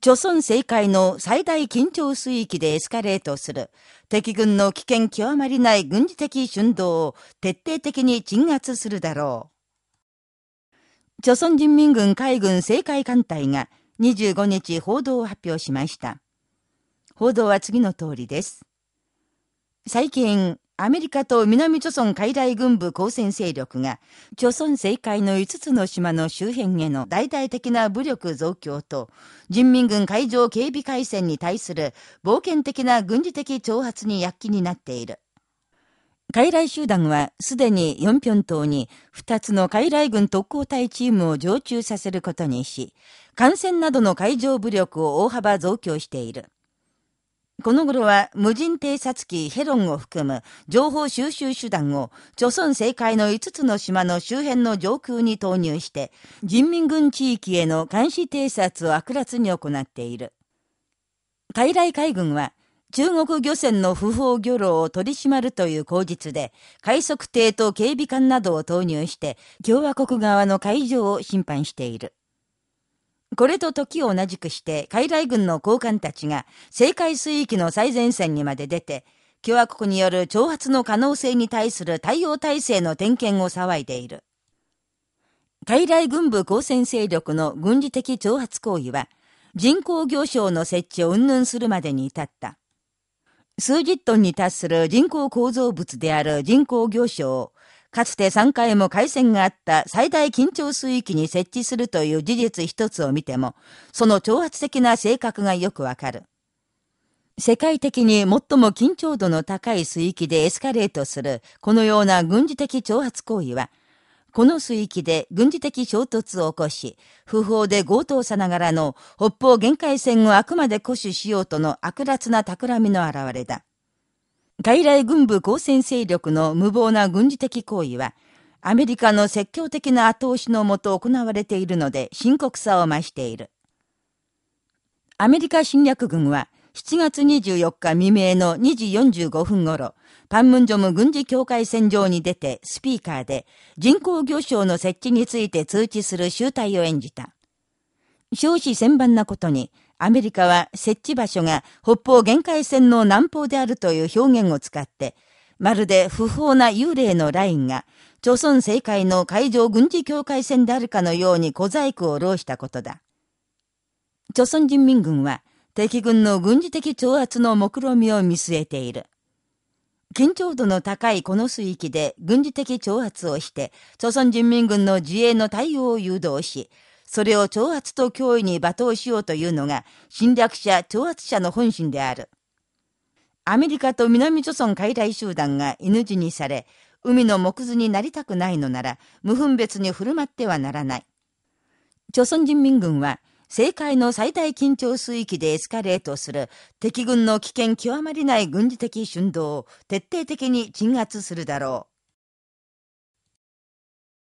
朝鮮政界の最大緊張水域でエスカレートする敵軍の危険極まりない軍事的春動を徹底的に鎮圧するだろう。朝鮮人民軍海軍政界艦隊が25日報道を発表しました。報道は次の通りです。最近、アメリカと南朝鮮海来軍部交戦勢力が、朝鮮政界の5つの島の周辺への大々的な武力増強と、人民軍海上警備海戦に対する冒険的な軍事的挑発に躍起になっている。海来集団はすでに四辺島に2つの海来軍特攻隊チームを常駐させることにし、艦船などの海上武力を大幅増強している。この頃は無人偵察機ヘロンを含む情報収集手段を、朝鮮政界の5つの島の周辺の上空に投入して、人民軍地域への監視偵察を悪辣に行っている。海来海軍は、中国漁船の不法漁労を取り締まるという口実で、快速艇と警備艦などを投入して、共和国側の海上を侵犯している。これと時を同じくして、海来軍の高官たちが、政界水域の最前線にまで出て、共和国による挑発の可能性に対する対応体制の点検を騒いでいる。海来軍部交戦勢力の軍事的挑発行為は、人口行商の設置を云々するまでに至った。数十トンに達する人工構造物である人工行商をかつて3回も海戦があった最大緊張水域に設置するという事実一つを見ても、その挑発的な性格がよくわかる。世界的に最も緊張度の高い水域でエスカレートするこのような軍事的挑発行為は、この水域で軍事的衝突を起こし、不法で強盗さながらの北方限界線をあくまで固守しようとの悪辣な企みの表れだ。外来軍部交戦勢力の無謀な軍事的行為は、アメリカの積極的な後押しのもと行われているので深刻さを増している。アメリカ侵略軍は7月24日未明の2時45分頃、パンムンジョム軍事境界線上に出てスピーカーで人工魚礁の設置について通知する集体を演じた。少子千万なことに、アメリカは設置場所が北方限界線の南方であるという表現を使って、まるで不法な幽霊のラインが、朝鮮政界の海上軍事境界線であるかのように小細工を浪したことだ。朝鮮人民軍は、敵軍の軍事的挑発の目論みを見据えている。緊張度の高いこの水域で軍事的挑発をして、朝鮮人民軍の自衛の対応を誘導し、それを挑発と脅威に罵倒しようというのが侵略者、挑発者の本心である。アメリカと南朝鮮海来集団が犬死にされ、海の木図になりたくないのなら、無分別に振る舞ってはならない。朝鮮人民軍は、政界の最大緊張水域でエスカレートする敵軍の危険極まりない軍事的春動を徹底的に鎮圧するだろう。